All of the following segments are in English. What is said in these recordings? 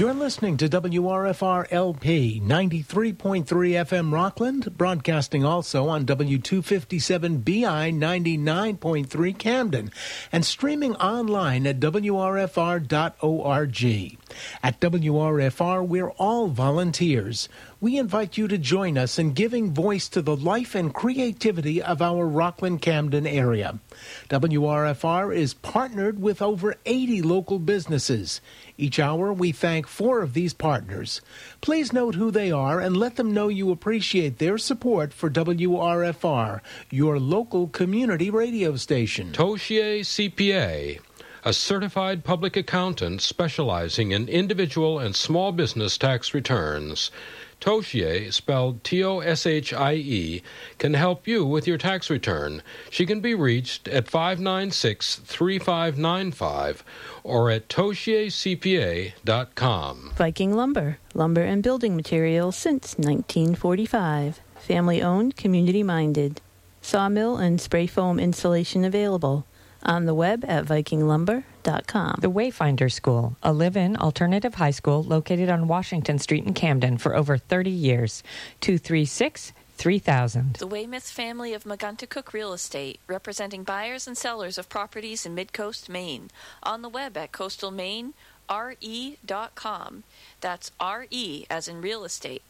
You're listening to WRFR LP 93.3 FM Rockland, broadcasting also on W257 BI 99.3 Camden, and streaming online at WRFR.org. At WRFR, we're all volunteers. We invite you to join us in giving voice to the life and creativity of our Rockland Camden area. WRFR is partnered with over 80 local businesses. Each hour, we thank four of these partners. Please note who they are and let them know you appreciate their support for WRFR, your local community radio station. Toshie CPA, a certified public accountant specializing in individual and small business tax returns. Toshie, spelled T O S H I E, can help you with your tax return. She can be reached at 596 3595 or at toshiecpa.com. Viking Lumber, lumber and building materials since 1945. Family owned, community minded. Sawmill and spray foam insulation available. On the web at vikinglumber.com. The Wayfinder School, a live in alternative high school located on Washington Street in Camden for over 30 years. 236 3000. The Weymouth family of Cook Real Estate, representing buyers and sellers of properties in Midcoast, Maine. On the web at coastalmaine.re.com. That's RE as in real estate.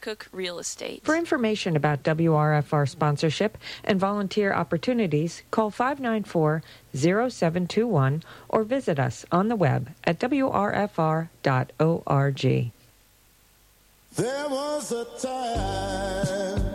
Cook Real Estate. For information about WRFR sponsorship and volunteer opportunities, call 594 0721 or visit us on the web at wrfr.org. There was a time.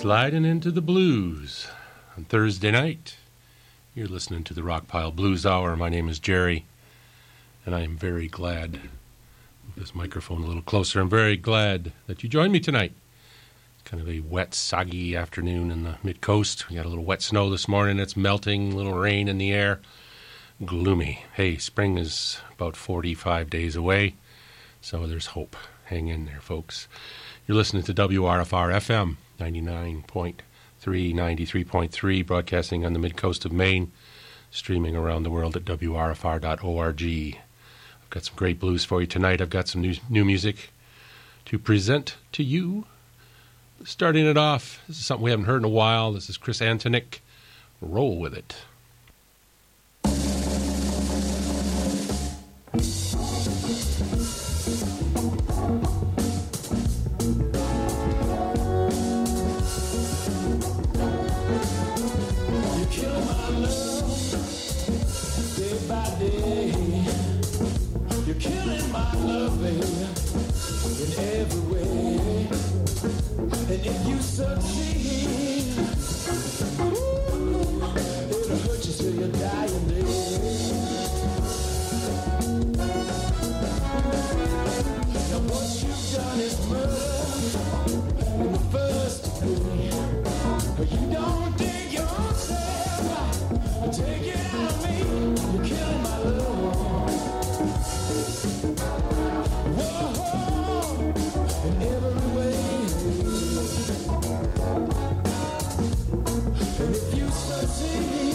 Sliding into the blues on Thursday night. You're listening to the Rockpile Blues Hour. My name is Jerry, and I am very glad. Move this microphone a little closer. I'm very glad that you joined me tonight. It's kind of a wet, soggy afternoon in the mid coast. We got a little wet snow this morning. It's melting, a little rain in the air. Gloomy. Hey, spring is about 45 days away, so there's hope. Hang in there, folks. You're listening to WRFR FM 99.3, 93.3, broadcasting on the mid coast of Maine, streaming around the world at WRFR.org. I've got some great blues for you tonight. I've got some new, new music to present to you. Starting it off, this is something we haven't heard in a while. This is Chris Antonik. Roll with it. see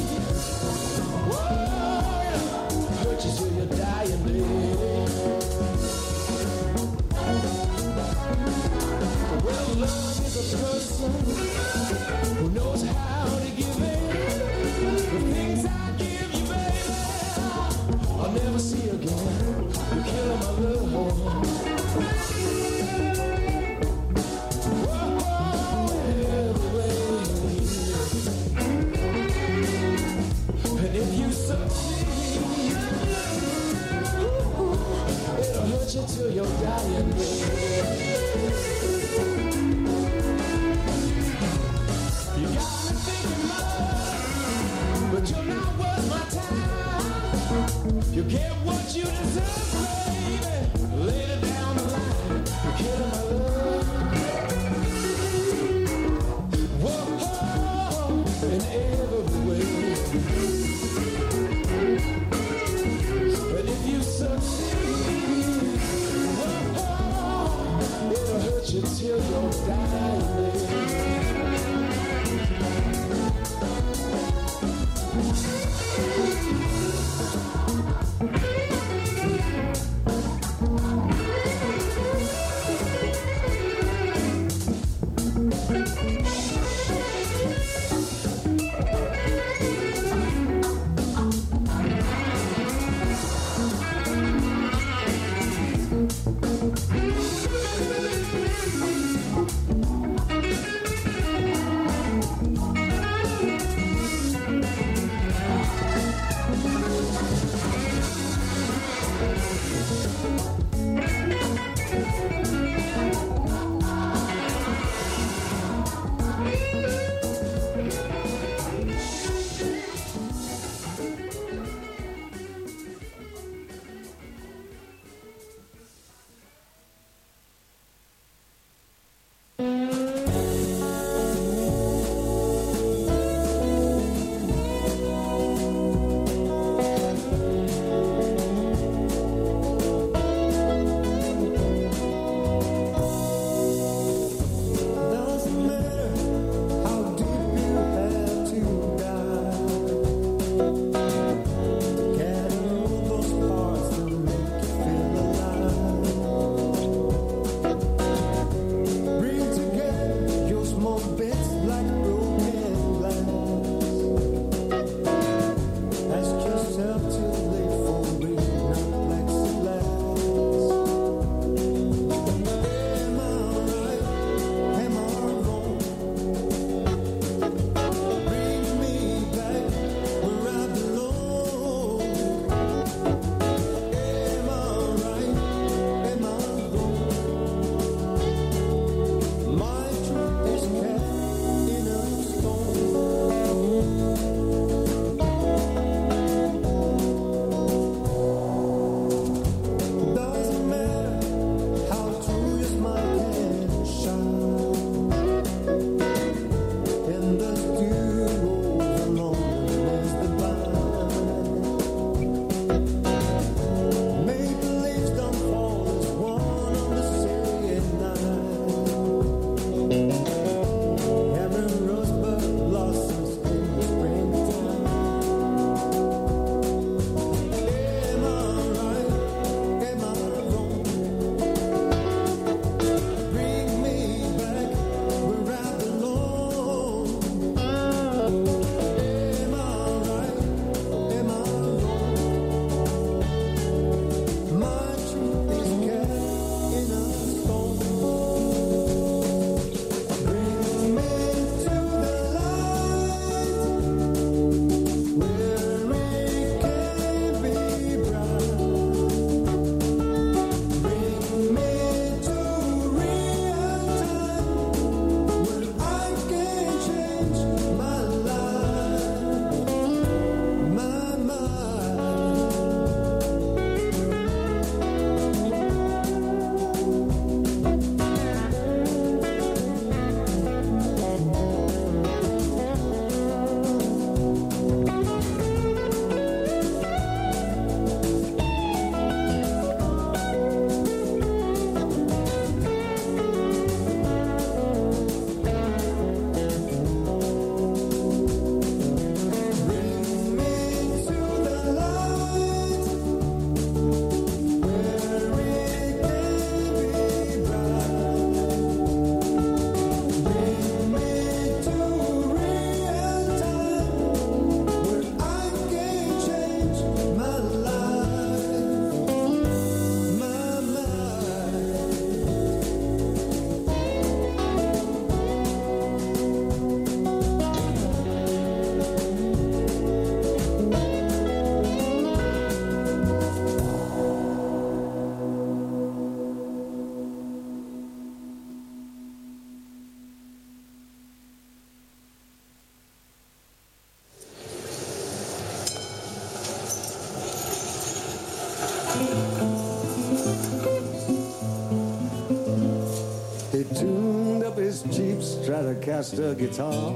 Telecaster guitar.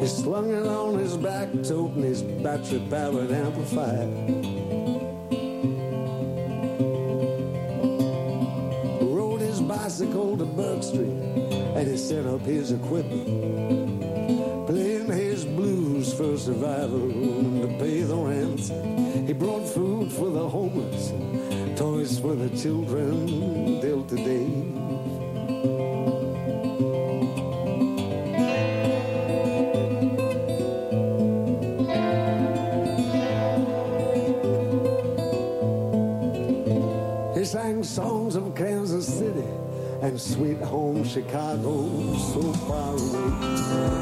He slung it on his back, toting his battery powered amplifier. Rode his bicycle to Burke Street and he set up his equipment. Playing his blues for survival to pay the rent. He brought food for the homeless, toys for the children, Delta Dave. He sang songs of Kansas City and sweet home Chicago, so far away.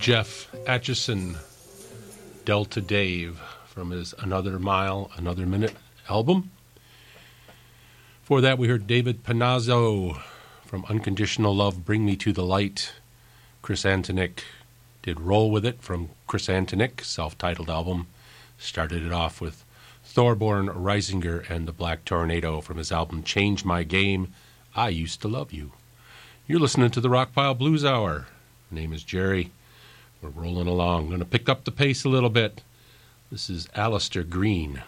Jeff Atchison, Delta Dave, from his Another Mile, Another Minute album. For that, we heard David Panazzo from Unconditional Love, Bring Me to the Light. Chris Antonik did Roll With It from Chris Antonik, self titled album. Started it off with Thorbjørn Risager and the Black Tornado from his album Change My Game, I Used to Love You. You're listening to the Rockpile Blues Hour. My name is Jerry. We're rolling along. going to pick up the pace a little bit. This is Alastair Greene.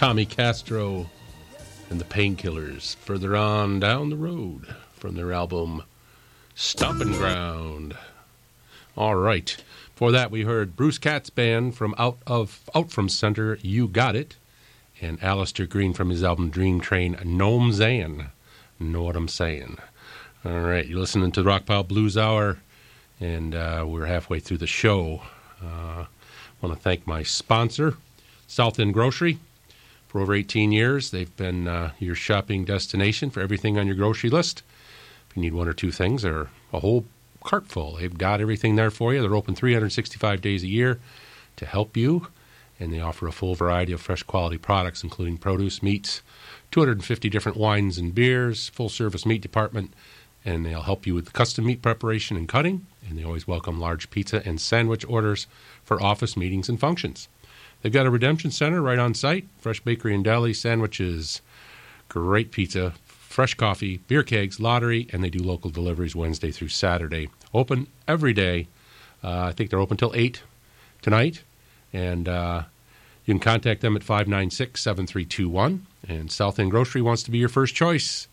Tommy Castro and the Painkillers further on down the road from their album Stomping Ground. All right. For that, we heard Bruce Katz Band from Out of Out from Center, You Got It, and Alastair Greene from his album Dream Train, Gnome Zan. Know what I'm saying? All right, you're listening to the Rockpile Blues Hour, and uh, we're halfway through the show. Uh, I want to thank my sponsor, South End Grocery. For over 18 years, they've been uh, your shopping destination for everything on your grocery list. If you need one or two things or a whole cart full, they've got everything there for you. They're open 365 days a year to help you, and they offer a full variety of fresh quality products, including produce, meats, 250 different wines and beers, full service meat department, and they'll help you with custom meat preparation and cutting. And they always welcome large pizza and sandwich orders for office meetings and functions. They've got a redemption center right on site, fresh bakery and deli, sandwiches, great pizza, fresh coffee, beer kegs, lottery, and they do local deliveries Wednesday through Saturday. Open every day. Uh, I think they're open till 8 tonight. And uh, you can contact them at 596 7321. And South End Grocery wants to be your first choice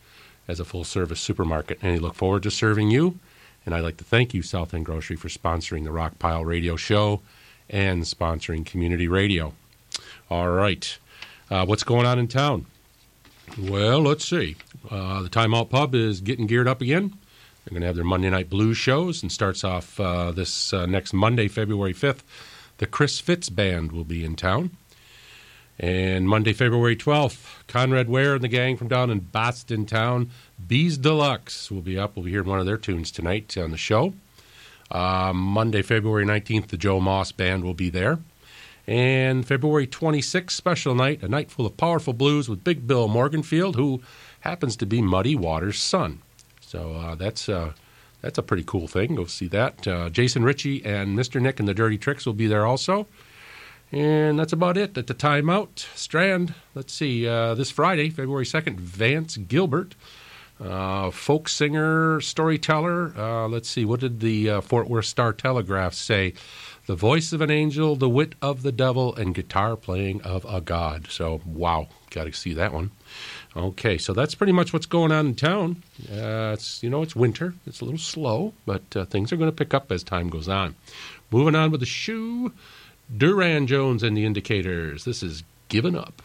as a full service supermarket. And they look forward to serving you. And I'd like to thank you, South End Grocery, for sponsoring the Rock Pile Radio Show and sponsoring community radio. All right. Uh, what's going on in town? Well, let's see. Uh, the Timeout Pub is getting geared up again. They're going to have their Monday Night Blues shows and starts off uh, this uh, next Monday, February 5th. The Chris Fitz Band will be in town. And Monday, February 12th, Conrad Warre and the gang from down in Boston Town, Bees Deluxe, will be up. We'll be hearing one of their tunes tonight on the show. Uh, Monday, February 19th, the Joe Moss Band will be there. And February 26th, special night, a night full of powerful blues with Big Bill Morganfield, who happens to be Muddy Waters' son. So uh, that's, uh, that's a pretty cool thing. Go see that. Uh, Jason Ricci and Mr. Nick and the Dirty Tricks will be there also. And that's about it at the timeout. Strand, let's see, uh, this Friday, February 2nd, Vance Gilbert uh, folk singer, storyteller. Uh, let's see, what did the uh, Fort Worth Star Telegraph say? The voice of an angel, the wit of the devil, and guitar playing of a god. So, wow, got to see that one. Okay, so that's pretty much what's going on in town. Uh, it's you know it's winter, it's a little slow, but things are going to pick up as time goes on. Moving on with the shoe, Durand Jones and the Indications. This is Giving Up.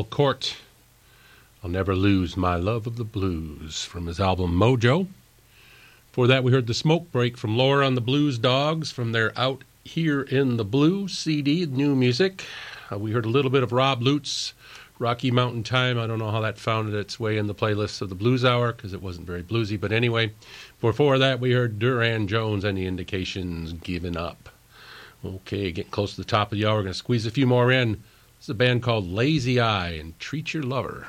Court. I'll never lose my love of the blues from his album Mojo. For that, we heard the smoke break from Laura on the Blues Dogs from their Out Here in the Blue CD, new music. Uh, we heard a little bit of Rob Lutz, Rocky Mountain Time. I don't know how that found its way in the playlist of the Blues Hour because it wasn't very bluesy. But anyway, before that, we heard Durand Jones and the Indications Giving Up. Okay, getting close to the top of the hour. We're going to squeeze a few more in. Is a band called Lazy Eye and Treat Your Lover.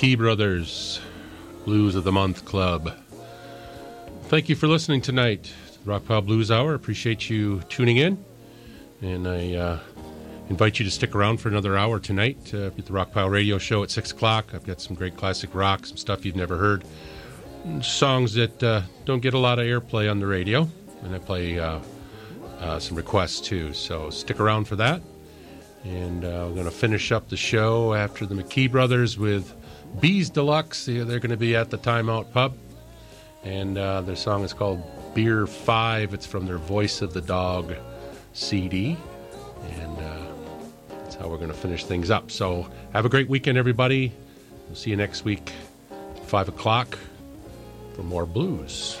McKee Brothers, Blues of the Month Club. Thank you for listening tonight Rock Pile Blues Hour. Appreciate you tuning in. And I uh, invite you to stick around for another hour tonight uh, at the Rock Pile Radio Show at 6 o'clock. I've got some great classic rock, some stuff you've never heard, songs that uh, don't get a lot of airplay on the radio. And I play some requests too. So stick around for that. And we're going to finish up the show after the McKee Brothers with Bees Deluxe. They're going to be at the Timeout Pub. And uh, their song is called Beer 5. It's from their Voice of the Dog CD. And uh, that's how we're going to finish things up. So have a great weekend, everybody. We'll see you next week, 5 o'clock, for more blues.